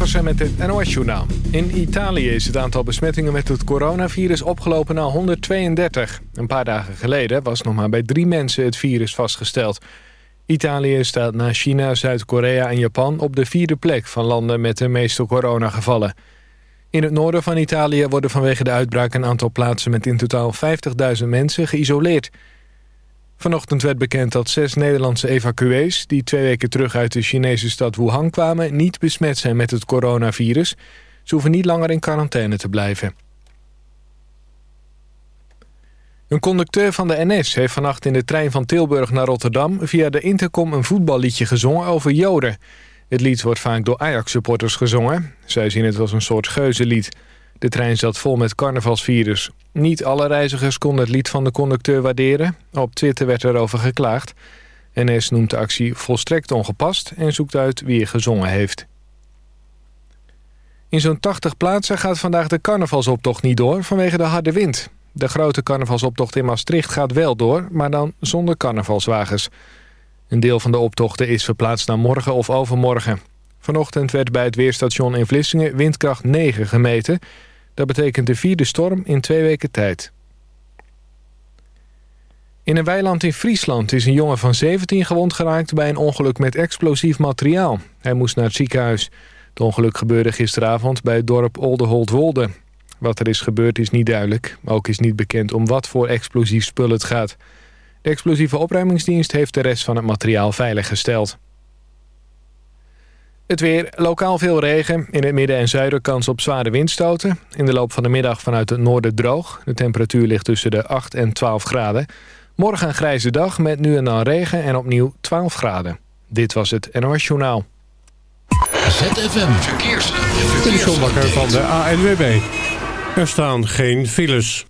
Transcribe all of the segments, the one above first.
Met het NOS-journaal. In Italië is het aantal besmettingen met het coronavirus opgelopen naar 132. Een paar dagen geleden was nog maar bij drie mensen het virus vastgesteld. Italië staat na China, Zuid-Korea en Japan op de vierde plek... van landen met de meeste coronagevallen. In het noorden van Italië worden vanwege de uitbraak... een aantal plaatsen met in totaal 50.000 mensen geïsoleerd... Vanochtend werd bekend dat zes Nederlandse evacuees... die twee weken terug uit de Chinese stad Wuhan kwamen... niet besmet zijn met het coronavirus. Ze hoeven niet langer in quarantaine te blijven. Een conducteur van de NS heeft vannacht in de trein van Tilburg naar Rotterdam... via de intercom een voetballiedje gezongen over Joden. Het lied wordt vaak door Ajax-supporters gezongen. Zij zien het als een soort geuzenlied... De trein zat vol met carnavalsvirus. Niet alle reizigers konden het lied van de conducteur waarderen. Op Twitter werd erover geklaagd. NS noemt de actie volstrekt ongepast en zoekt uit wie er gezongen heeft. In zo'n 80 plaatsen gaat vandaag de carnavalsoptocht niet door vanwege de harde wind. De grote carnavalsoptocht in Maastricht gaat wel door, maar dan zonder carnavalswagens. Een deel van de optochten is verplaatst naar morgen of overmorgen. Vanochtend werd bij het weerstation in Vlissingen windkracht 9 gemeten... Dat betekent de vierde storm in twee weken tijd. In een weiland in Friesland is een jongen van 17 gewond geraakt... bij een ongeluk met explosief materiaal. Hij moest naar het ziekenhuis. Het ongeluk gebeurde gisteravond bij het dorp Oldeholt-Wolde. Wat er is gebeurd is niet duidelijk. Ook is niet bekend om wat voor explosief spul het gaat. De explosieve opruimingsdienst heeft de rest van het materiaal veiliggesteld. Het weer, lokaal veel regen. In het midden en zuiden kans op zware windstoten. In de loop van de middag vanuit het noorden droog. De temperatuur ligt tussen de 8 en 12 graden. Morgen een grijze dag met nu en dan regen en opnieuw 12 graden. Dit was het NOS Journaal. ZFM Verkeers. Verkeers. van de ANWB. Er staan geen files.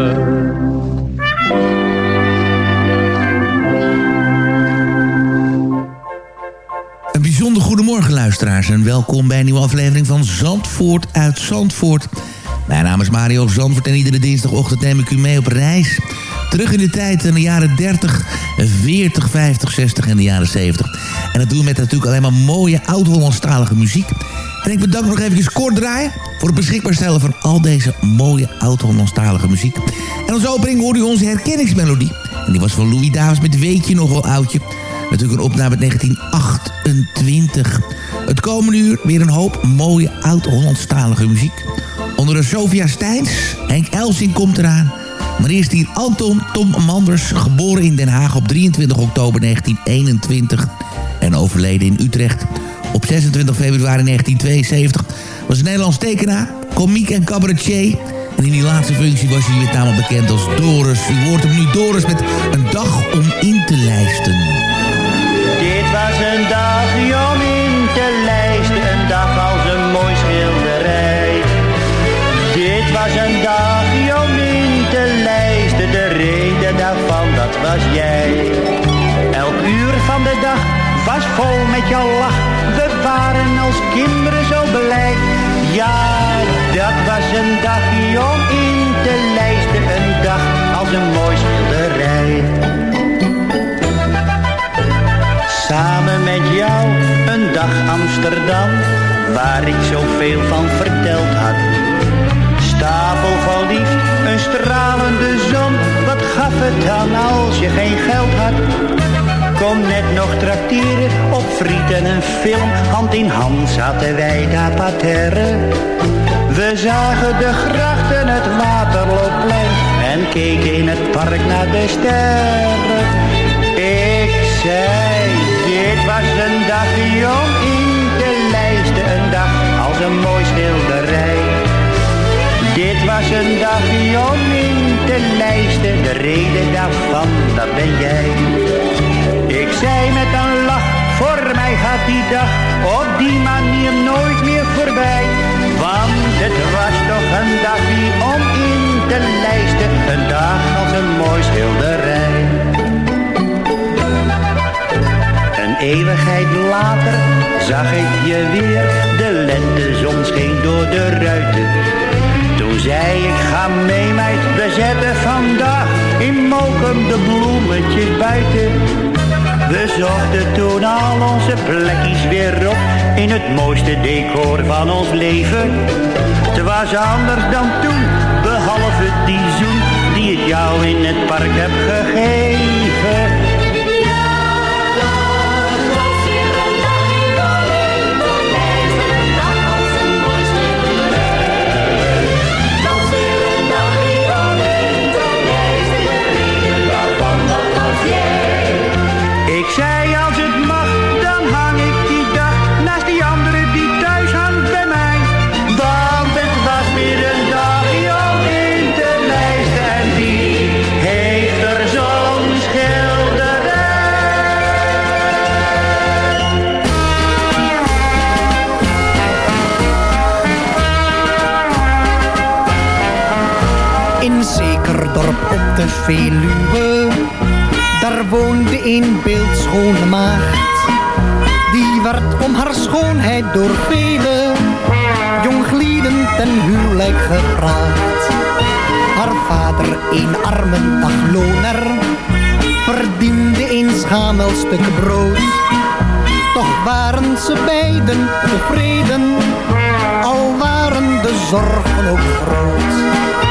Luisteraars en welkom bij een nieuwe aflevering van Zandvoort uit Zandvoort. Mijn naam is Mario Zandvoort en iedere dinsdagochtend neem ik u mee op reis. Terug in de tijd in de jaren 30, 40, 50, 60 en de jaren 70. En dat doen we met natuurlijk alleen maar mooie oud-Hollandstalige muziek. En ik bedank nog even kort draaien voor het beschikbaar stellen van al deze mooie oud-Hollandstalige muziek. En als opening hoorde u onze herkenningsmelodie. En die was van Louis Davis met Weet je nog wel oudje. Natuurlijk een opname uit 1928. Het komende uur weer een hoop mooie oud-Hollandstalige muziek. Onder de Sofia Steins, Henk Elsing komt eraan. Maar eerst hier Anton Tom Manders, geboren in Den Haag op 23 oktober 1921... en overleden in Utrecht op 26 februari 1972... was een Nederlands tekenaar, komiek en cabaretier... En in die laatste functie was hij met name bekend als Doris. U hoort hem nu Doris met een dag om in te lijsten. Was een dag om in te lijsten, een dag als een mooi schilderij. Dit was een dag om in te lijsten, de reden daarvan dat was jij. Elk uur van de dag was vol met jouw lach, we waren als kinderen zo blij. Ja, dat was een dag om in waar ik zoveel van verteld had. Stapel van liefd, een stralende zon, wat gaf het dan als je geen geld had? Kom net nog trakteren op friet en een film, hand in hand zaten wij daar parterre. We zagen de grachten, het Waterloopplein en keken in het park naar de sterren. Ik zei, dit was een dag jong was een dag jong in de lijsten, de reden daarvan, dat ben jij. Ik zei met een lach, voor mij gaat die dag op die manier nooit meer voorbij. Want het was toch een dagje om in te lijsten, een dag als een mooi schilderij. Een eeuwigheid later zag ik je weer, de lentezon scheen door de ruiten. Zei ik, ga mee meid, we zetten vandaag in Mokum de bloemetjes buiten. We zochten toen al onze plekjes weer op in het mooiste decor van ons leven. Het was anders dan toen, behalve die zoen die ik jou in het park heb gegeven. Beeldschone maagd. Die werd om haar schoonheid door vele jonglieden ten huwelijk gevraagd. Haar vader, een arme dagloner, verdiende een schamel stuk brood. Toch waren ze beiden tevreden, al waren de zorgen ook groot.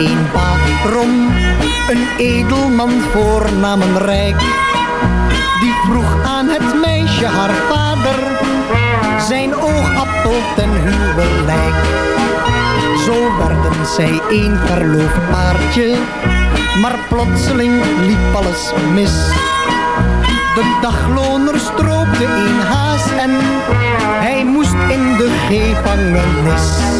Een baron, een edelman voornamen rijk. Die vroeg aan het meisje haar vader, zijn oogappel ten huwelijk. Zo werden zij een verloofd paardje, maar plotseling liep alles mis. De dagloner stroopte een haas en hij moest in de gevangenis.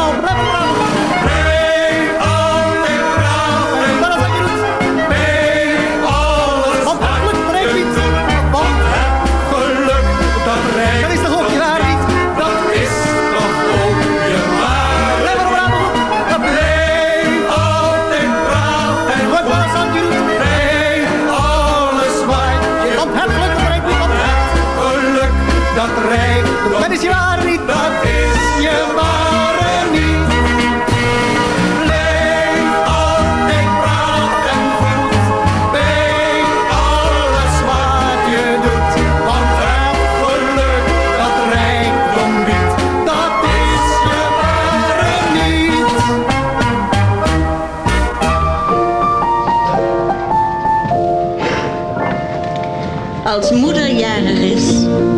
Als moeder jarig is,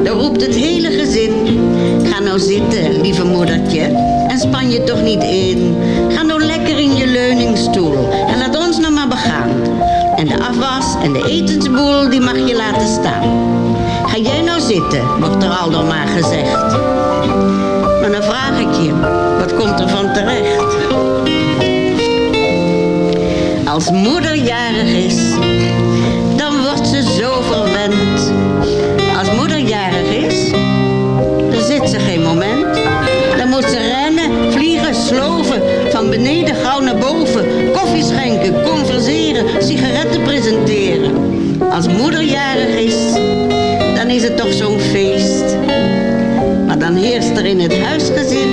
dan roept het hele gezin. Ga nou zitten, lieve moedertje, en span je toch niet in. Ga nou lekker in je leuningstoel en laat ons nou maar begaan. En de afwas en de etensboel, die mag je laten staan. Ga jij nou zitten, wordt er al door maar gezegd. Maar dan vraag ik je, wat komt er van terecht? Als moeder jarig is, Als moeder jarig is, dan is het toch zo'n feest. Maar dan heerst er in het huisgezin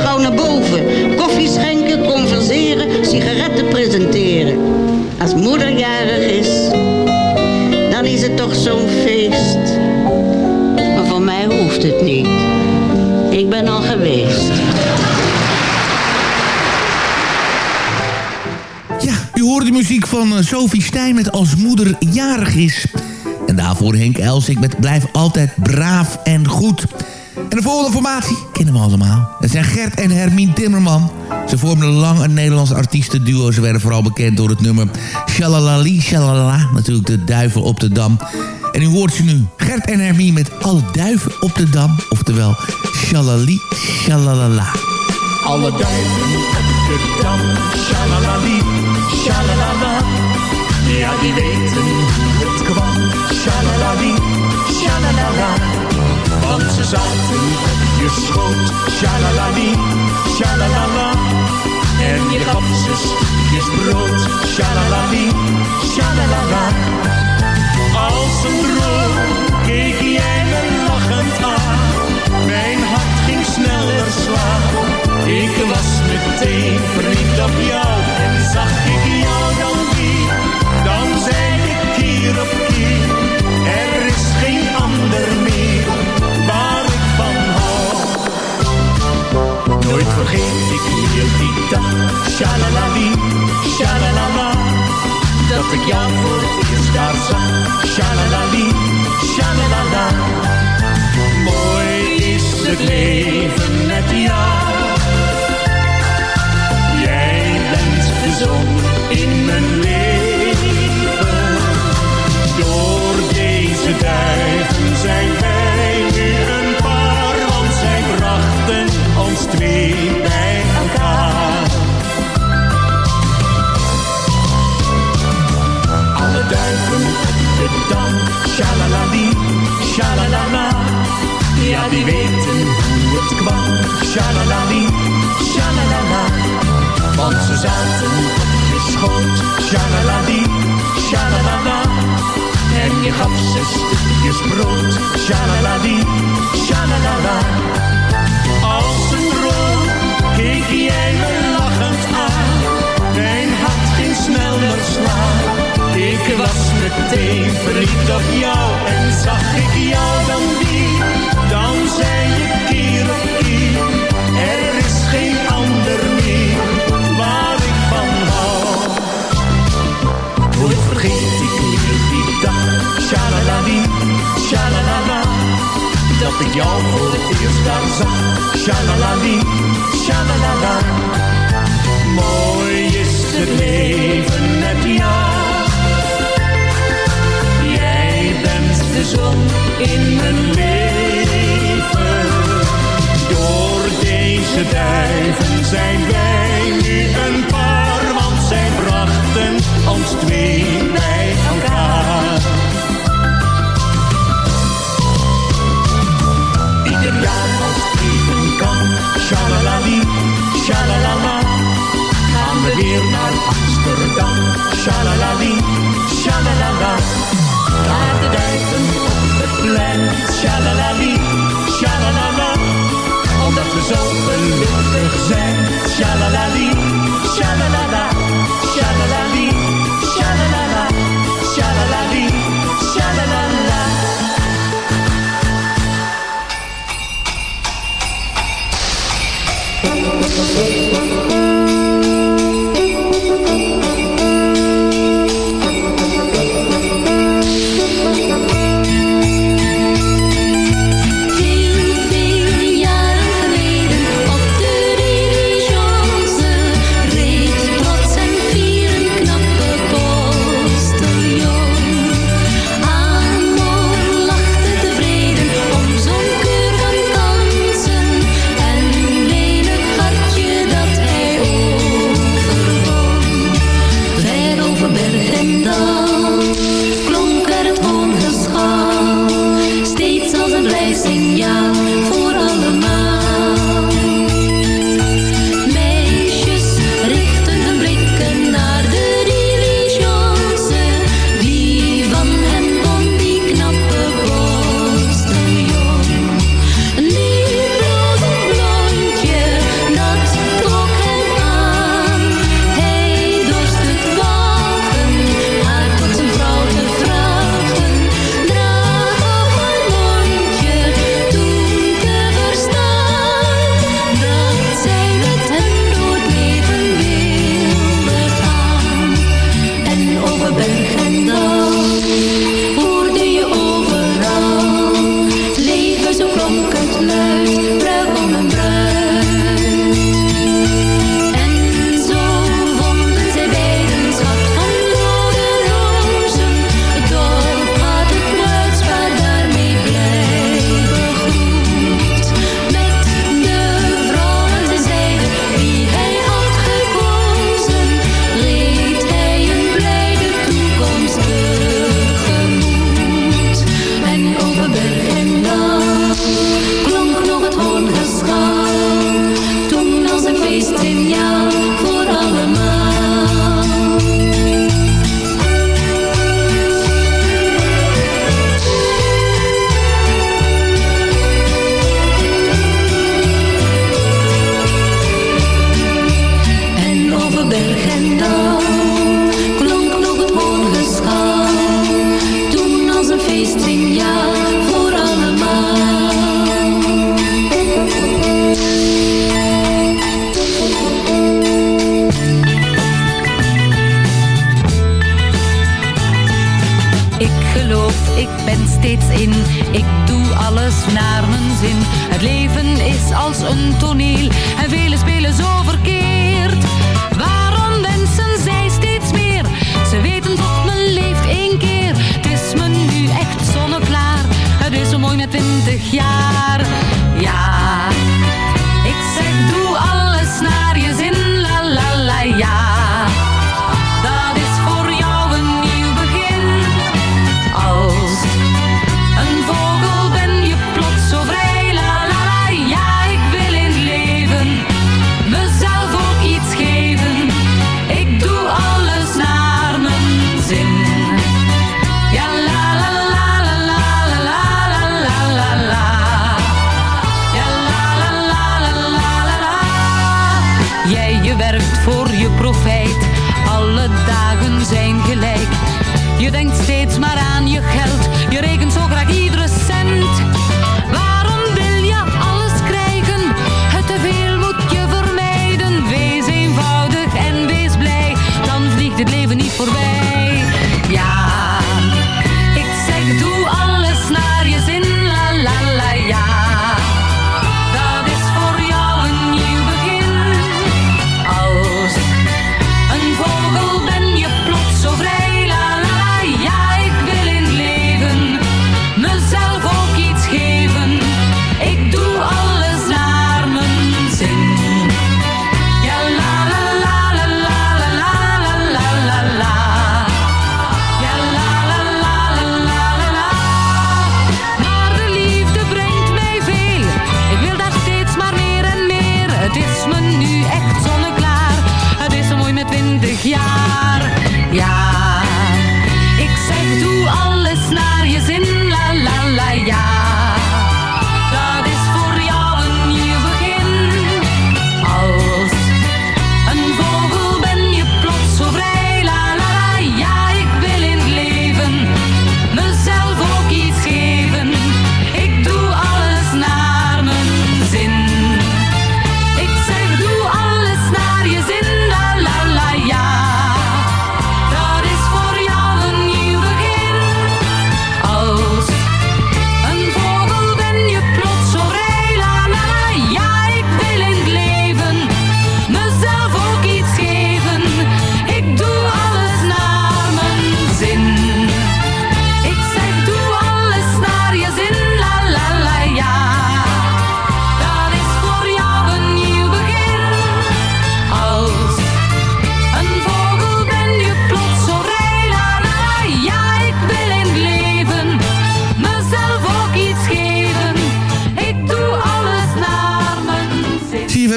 gauw naar boven. Koffie schenken, converseren, sigaretten presenteren. Als moeder jarig is, dan is het toch zo'n feest. Maar voor mij hoeft het niet. Ik ben al geweest. U hoort de muziek van eh, Sophie Stijn met Als moeder jarig is. En daarvoor Henk Elsik met Blijf altijd braaf en goed. En de volgende formatie kennen we allemaal. Het zijn Gert en Hermine Timmerman. Ze vormden lang een Nederlands artiestenduo. Ze werden vooral bekend door het nummer Shalalali Shalala. Natuurlijk de duiven op de dam. En u hoort ze nu. Gert en Hermine met alle duiven op de dam. Oftewel Shalali Shalalala. Alle duiven op de dam, shalalali, shalalala. Ja, die weten hoe het kwam, shalalali, shalalala. Want ze zaten op je schoot, shalalali, shalalala. En je gaf ze stukjes brood, shalalali, shalalala. Als een droom keek jij me lachend aan. Mijn hart ging sneller slaan. Ik was meteen verliefd op jou en zag ik jou Nooit vergeet ik meer die dag, shalalali, shalalala. Dat ik jou voor het eerst daar zag, shalalali, shalalala. Mooi is het leven met jou. Jij bent de zon in mijn leven. Alle duiven op de dam, shalalali, shalalala. Ja, die weten hoe het kwam, shalalali, shalalala. Want ze zaten op je schoot, shalalali, shalalala. En je gaf ze stukjes brood, shalalali, shalalala. Ik was meteen verliefd op jou en zag ik jou dan weer. Dan zei je keer op keer, er is geen ander meer waar ik van hou. Nooit vergeet ik meer die dag, shalalali, shalalala. Dat ik jou voor het eerst daar zag, shalalali, shalalala. zon in mijn leven. Door deze duiven zijn wij nu een paar, want zij brachten ons twee bij elkaar. Ieder jaar als het kan, shalalali, shalalala, gaan we weer naar Amsterdam, shalalali, shalalala. Like the duiven, het plein, shalalali, shalalala. Omdat we zo gelukkig zijn, shalalali, shalalala, shalalali, shalalala, shalalali.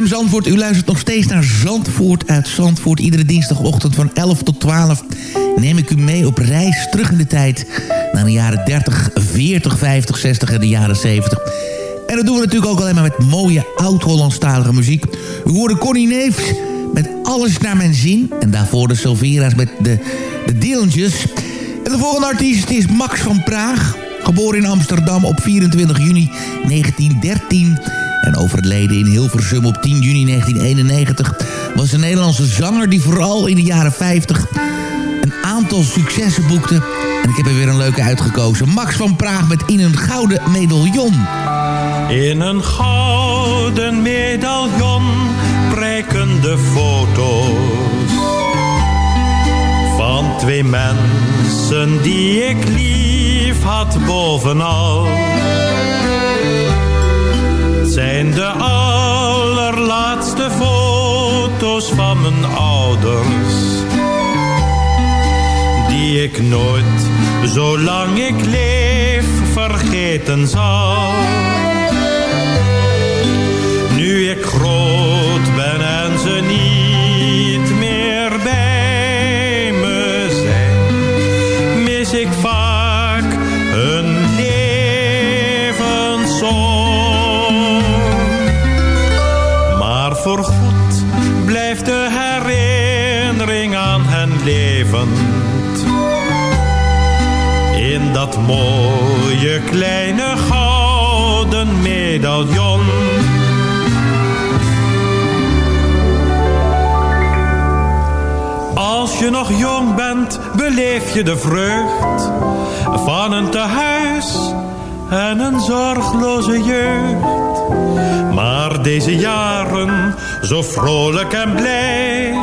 Zandvoort. U luistert nog steeds naar Zandvoort uit Zandvoort. Iedere dinsdagochtend van 11 tot 12 neem ik u mee op reis terug in de tijd... naar de jaren 30, 40, 50, 60 en de jaren 70. En dat doen we natuurlijk ook alleen maar met mooie oud-Hollandstalige muziek. U hoorde Connie Neefs met Alles naar mijn zin. En daarvoor de Silvera's met de, de. En de volgende artiest is Max van Praag. Geboren in Amsterdam op 24 juni 1913 en overleden in Hilversum op 10 juni 1991... was een Nederlandse zanger die vooral in de jaren 50 een aantal successen boekte. En ik heb er weer een leuke uitgekozen. Max van Praag met In een Gouden Medaillon. In een gouden medaillon prijken de foto's van twee mensen die ik lief had bovenal. Zijn de allerlaatste foto's van mijn ouders die ik nooit, zolang ik leef, vergeten zal. In dat mooie kleine gouden medaillon. Als je nog jong bent, beleef je de vreugd van een tehuis en een zorgloze jeugd. Maar deze jaren, zo vrolijk en blij,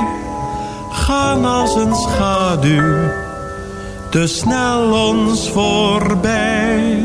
gaan als een schaduw te snel ons voorbij.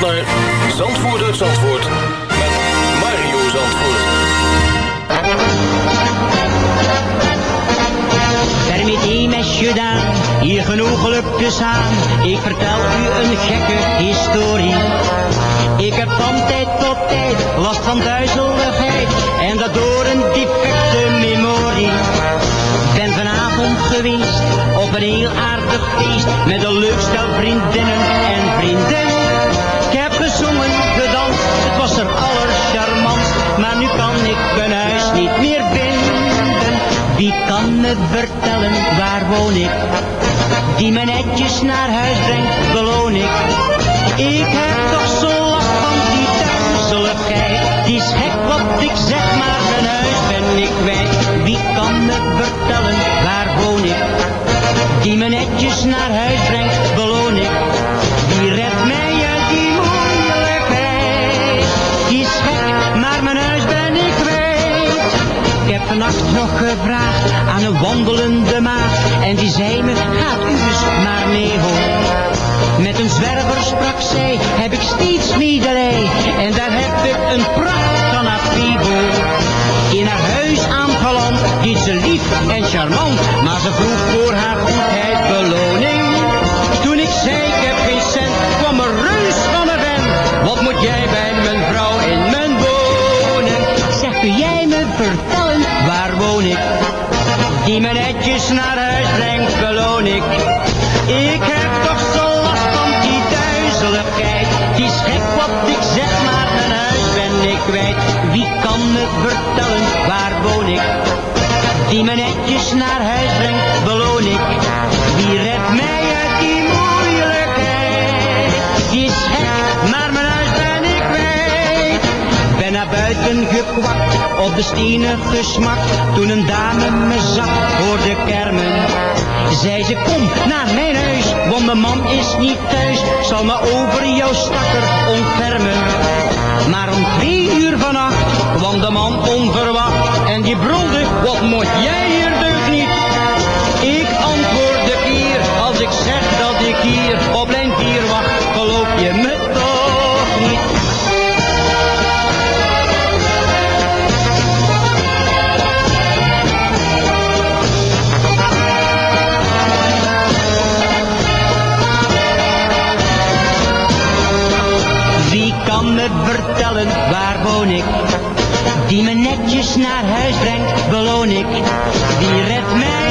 naar Zandvoort uit Zandvoort met Mario Zandvoort. Permittee, mesje daan, hier genoeg gelukjes aan. Ik vertel u een gekke historie. Ik heb van tijd tot tijd last van duizeligheid. En dat door een defecte memorie. Ben vanavond geweest op een heel aardig feest. Met een leuk stel vriendinnen en vrienden. Ik heb gezongen, gedanst, het was er allercharmantst. Maar nu kan ik mijn huis niet meer vinden. Wie kan me vertellen waar woon ik? Die me netjes naar huis brengt, beloon ik. Ik heb toch zo last van Die is gek wat ik zeg, maar mijn huis ben ik kwijt. Wie kan me vertellen, waar woon ik? Die me netjes naar huis brengt, beloon ik. Die vannacht nog gevraagd aan een wandelende maat. En die zei me, gaat u eens maar mee hoor. Met een zwerver sprak zij, heb ik steeds medelij. En daar naar huis brengt, beloon ik. Ik heb toch zo last van die duizeligheid. Die is gek wat ik zeg, maar mijn huis ben ik kwijt. Wie kan me vertellen, waar woon ik? Die me netjes naar huis op de stenen gesmakt. Toen een dame me zag voor de kermen. Zei ze, kom naar mijn huis, want mijn man is niet thuis. Zal me over jouw stakker ontfermen. Maar om twee uur vannacht kwam de man onverwacht. En die brulde, wat moet jij hier woon ik? Die me netjes naar huis brengt, beloon ik. Die redt mij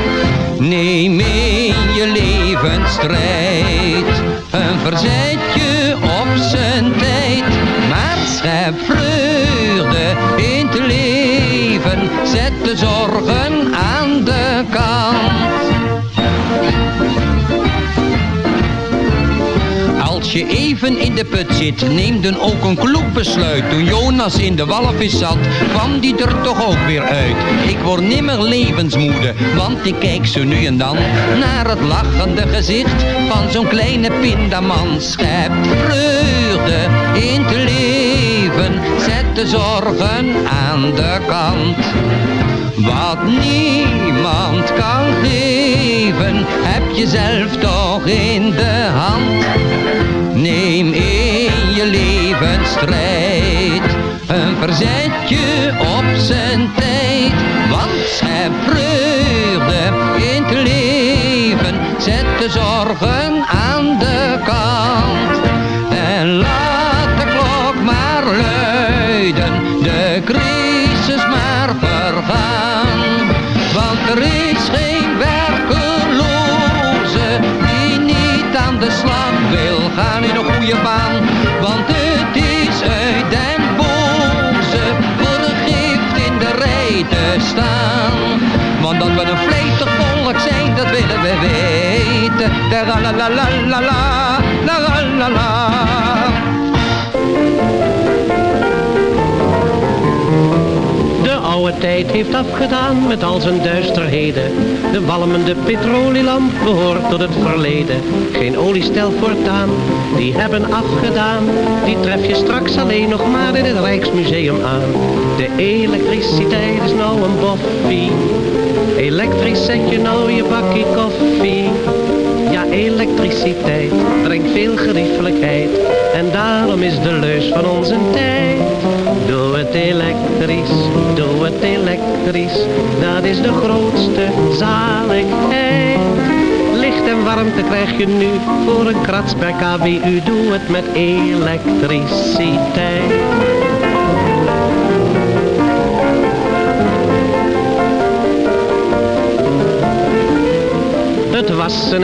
Neem in je leven strijd, een verzetje op zijn tijd. Maar schep in de put zit, neem dan ook een kloek besluit. Toen Jonas in de walvis zat, kwam die er toch ook weer uit. Ik word nimmer levensmoede, want ik kijk zo nu en dan naar het lachende gezicht van zo'n kleine pindaman. Schep vreugde in het leven, zet de zorgen aan de kant. Wat niemand kan geven, heb je zelf toch in de hand. Neem in je leven strijd, een verzetje op zijn tijd. Want schep vreugde in het leven, zet de zorgen aan de la la la la la la, la la. De oude tijd heeft afgedaan met al zijn duisterheden. De walmende petrolielamp behoort tot het verleden. Geen oliestel voortaan, die hebben afgedaan. Die tref je straks alleen nog maar in het Rijksmuseum aan. De elektriciteit is nou een boffie. Elektrisch zet je nou je bakkie koffie. Elektriciteit brengt veel geriefelijkheid. En daarom is de leus van onze tijd. Doe het elektrisch, doe het elektrisch. Dat is de grootste zaligheid. Licht en warmte krijg je nu voor een krats per kWu. Doe het met elektriciteit. Het wassen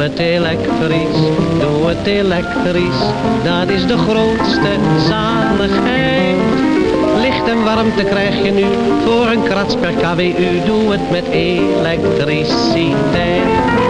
Doe het elektrisch, doe het elektrisch, dat is de grootste zaligheid. Licht en warmte krijg je nu voor een krats per kWu, doe het met elektriciteit.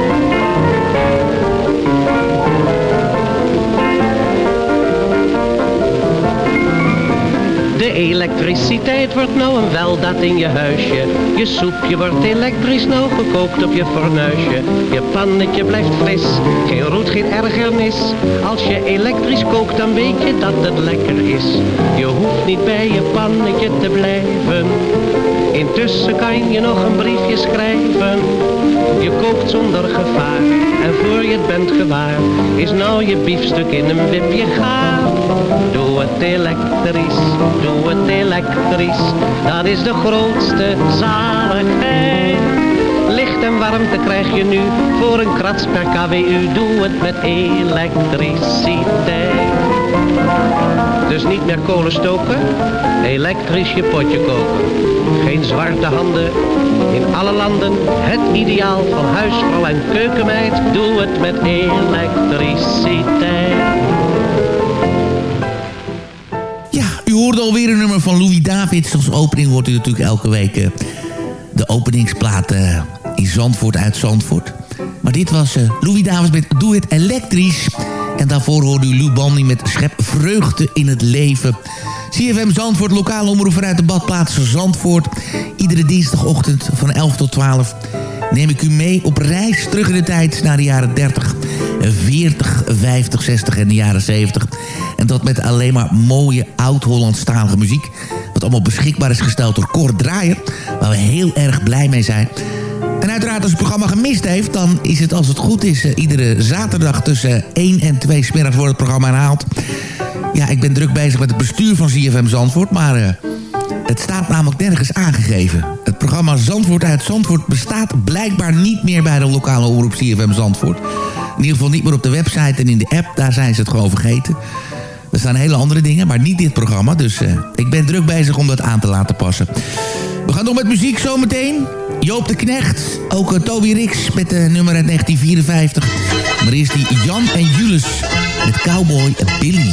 Elektriciteit wordt nou een weldaad in je huisje. Je soepje wordt elektrisch nou gekookt op je fornuisje. Je pannetje blijft fris, geen roet, geen ergernis. Als je elektrisch kookt dan weet je dat het lekker is. Je hoeft niet bij je pannetje te blijven. Intussen kan je nog een briefje schrijven. Je kookt zonder gevaar en voor je het bent gewaar is nou je biefstuk in een wipje gaar. Doe het elektrisch, doe het elektrisch, dat is de grootste zaligheid. Licht en warmte krijg je nu voor een krats per kWu, doe het met elektriciteit. Dus niet meer kolen stoken, elektrisch je potje koken. Geen zwarte handen, in alle landen het ideaal van huisvrouw en keukenmeid. Doe het met elektriciteit. U hoorde alweer een nummer van Louis Davids. Als opening hoort u natuurlijk elke week eh, de openingsplaat eh, in Zandvoort uit Zandvoort. Maar dit was eh, Louis Davids met Doe het elektrisch. En daarvoor hoorde u Lou Bandy met Schep vreugde in het leven. CFM Zandvoort, lokale omroep vanuit de badplaats Zandvoort. Iedere dinsdagochtend van 11 tot 12 neem ik u mee op reis terug in de tijd naar de jaren 30, 40, 50, 60 en de jaren 70. En dat met alleen maar mooie oud-Hollandstalige muziek. Wat allemaal beschikbaar is gesteld door Cor Draaier. Waar we heel erg blij mee zijn. En uiteraard als het programma gemist heeft... dan is het als het goed is eh, iedere zaterdag tussen 1 en 2 smiddags wordt het programma herhaald. Ja, ik ben druk bezig met het bestuur van ZFM Zandvoort... maar eh, het staat namelijk nergens aangegeven. Het programma Zandvoort uit Zandvoort bestaat blijkbaar niet meer... bij de lokale omroep ZFM Zandvoort. In ieder geval niet meer op de website en in de app. Daar zijn ze het gewoon vergeten. Er staan hele andere dingen, maar niet dit programma. Dus eh, ik ben druk bezig om dat aan te laten passen. We gaan door met muziek zometeen. Joop de Knecht, ook uh, Toby Rix met de nummer uit 1954. Maar eerst die Jan en Jules met Cowboy Billy.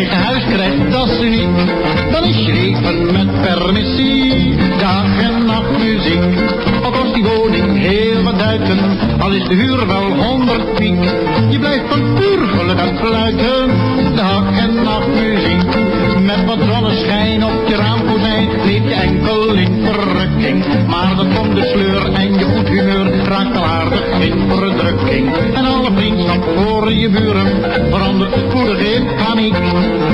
eigen huis krijgt, dat is uniek. Dan is je leven met permissie, dag en nacht muziek. Al kost die woning heel wat duiten, al is de huur wel honderd piek. Je blijft van puur geluk aan dag en nacht muziek. Met wat zonneschijn op je raamkozijn, leef je enkel in verrukking. Maar dan komt de sleur en je goed humeur raakt al aardig in verdrukking. En alle vriendschap voor je buren verandert spoedig in paniek.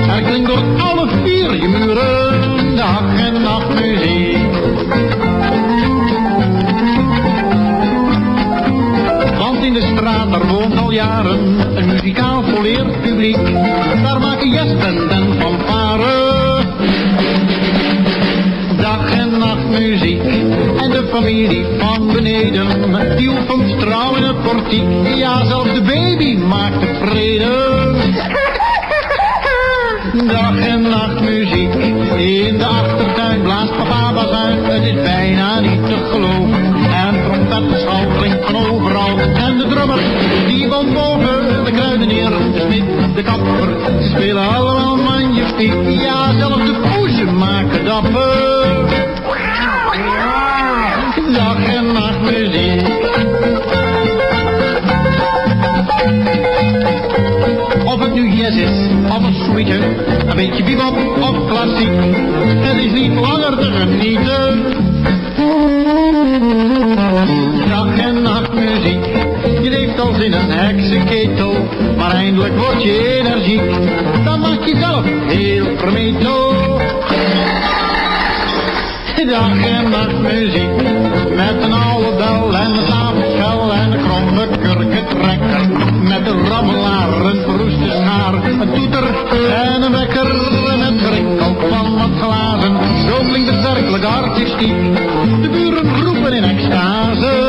Er klinkt door alle vier je muren dag en nacht muziek. Want in de straat, daar woont al jaren een muzikaal volleerd publiek. Daar maken jesten en fanfare familie van beneden, die oefent trouw in het portiek. Ja, zelfs de baby maakt tevreden. Dag en nacht muziek, in de achtertuin blaast papa bazuin. Het is bijna niet te geloven. En trompetschal klinkt van overal. En de drummer, die van boven, de kruidenier, de smid, de kapper. Spelen allemaal magnifiek. Ja, zelfs de poezen maken dapper. Nu is, of een suite, een beetje bebop of klassiek. Het is niet langer te genieten. Dag en nacht muziek, je leeft als in een heksenketel, maar eindelijk word je energiek. Dan maak je zelf heel vermetel. Dag en nacht muziek, met een oude bel en een avondschel en een kromme kurkentrekker. Met een rammelaar, een verroeste schaar, een toeter en een wekker. Met gerinkel van wat glazen, zo klinkt het werkelijk artistiek. De buren roepen in extase.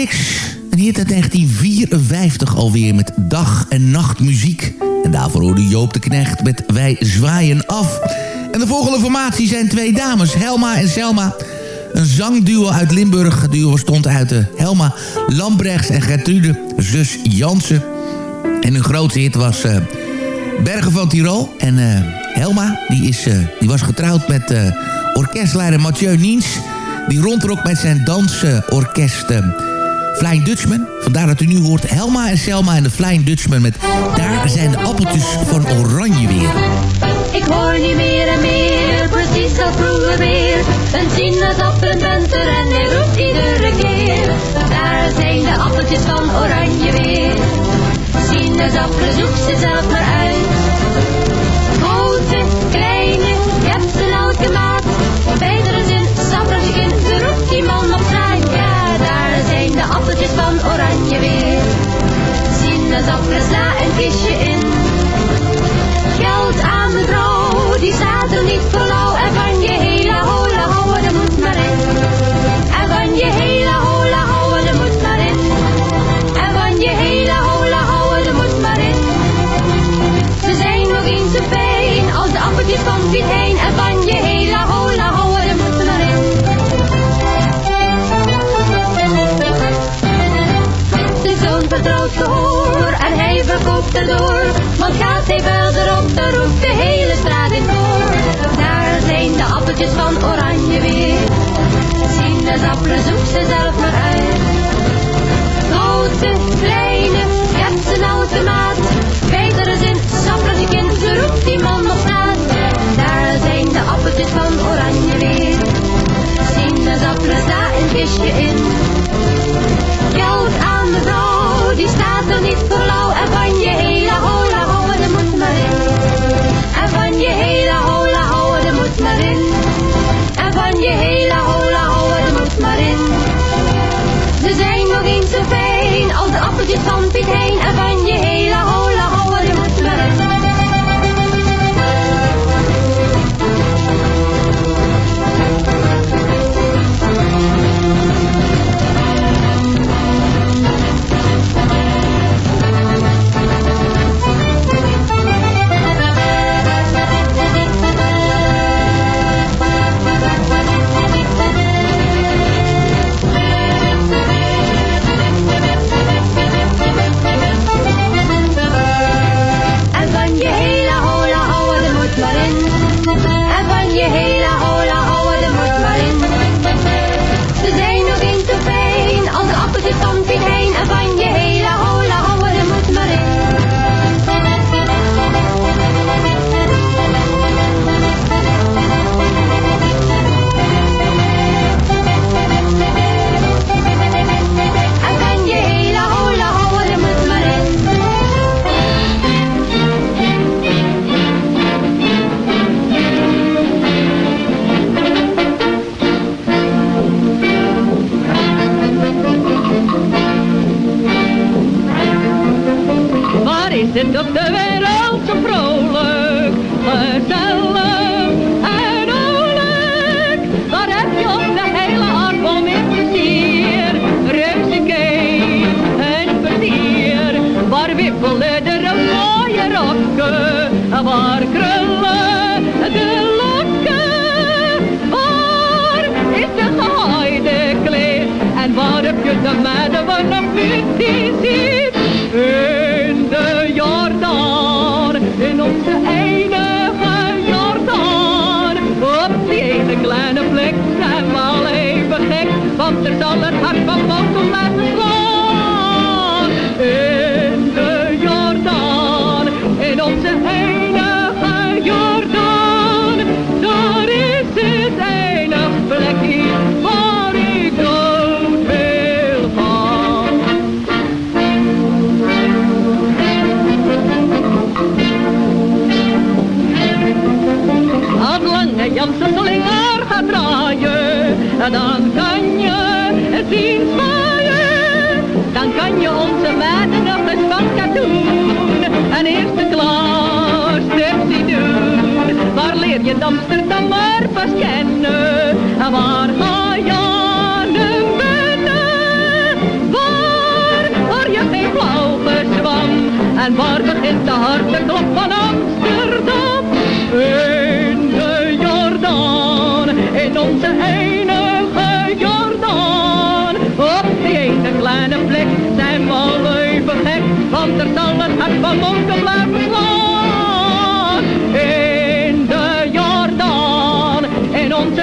Rix. Een hit uit 1954 alweer met dag en nacht muziek. En daarvoor hoorde Joop de Knecht met Wij zwaaien af. En de volgende formatie zijn twee dames, Helma en Selma. Een zangduo uit Limburg. Het duo stond uit de Helma Lambrechts en Gertrude, zus Jansen. En hun grootste hit was eh, Bergen van Tirol. En eh, Helma, die, is, eh, die was getrouwd met eh, orkestleider Mathieu Niens... die rondtrok met zijn dansorkest eh, Flying Dutchman. Vandaar dat u nu hoort Helma en Selma en de Flying Dutchman... met Daar zijn de appeltjes van oranje weer. Ik hoor niet meer en meer, precies als vroeger weer. Een sinaasappel bent er en hij roept iedere keer. Daar zijn de appeltjes van oranje weer. Sinaasappelen, zoek ze zelf maar uit. Grote, kleine, je hebt ze in elke maat. Beide zin, sappeltje kind, ze roept die man op straat zijn de appeltjes van oranje weer. Sinaasappelen, sla een kistje in. Geld aan de vrouw, die staat er niet voor lauw. En van je hele hola houden, er moet maar in. En van je hele hola houden, er moet maar in. En van je hele hola houden, er moet maar in. Ze zijn nog eens een pijn, als de appeltjes van Piet heen. En van je hele vertrouwd gehoor en hij verkoopt erdoor. Want gaat hij verder op, dan roept de hele straat in koor. Daar zijn de appeltjes van oranje weer. Sinaasappelen zoek ze zelf maar uit. Grote, kleine, je ze nauw oude maat. Beter is in, je kind, ze roept die man nog staat. Daar zijn de appeltjes van oranje weer. Sinaasappelen, daar een visje in. Geld aan de vrouw die staat er niet voor lauw. En van je hele hola houden, er moet maar in. En van je hele hola houden, er moet maar in. En van je hele hola houden, er moet maar in. Ze zijn nog eens zo fijn als de appeltjes van De mooie rokken? Waar krullen de lokken? Waar is de gehaaide kleed? En waar heb je de meiden van een die ziet? In de Jordaan, in onze enige Jordaan. Op die ene kleine plek zijn we al even gek, want er zal het hart van Mokel laten slaan. Slinger gaat draaien, dan kan je het zien zwaaien. Dan kan je onze meiden nog eens van katoen een eerste klas doen. Waar leer je Amsterdam maar pas kennen? En waar ga je aan binnen? Waar hoor je geen flauw gezwam? En waar begint de harde klop van Amsterdam? Jordaan, in onze enige Jordaan. Op die ene kleine plek zijn we al even gek, want er zal het hart van Monken blijven slaan. In de Jordaan, in onze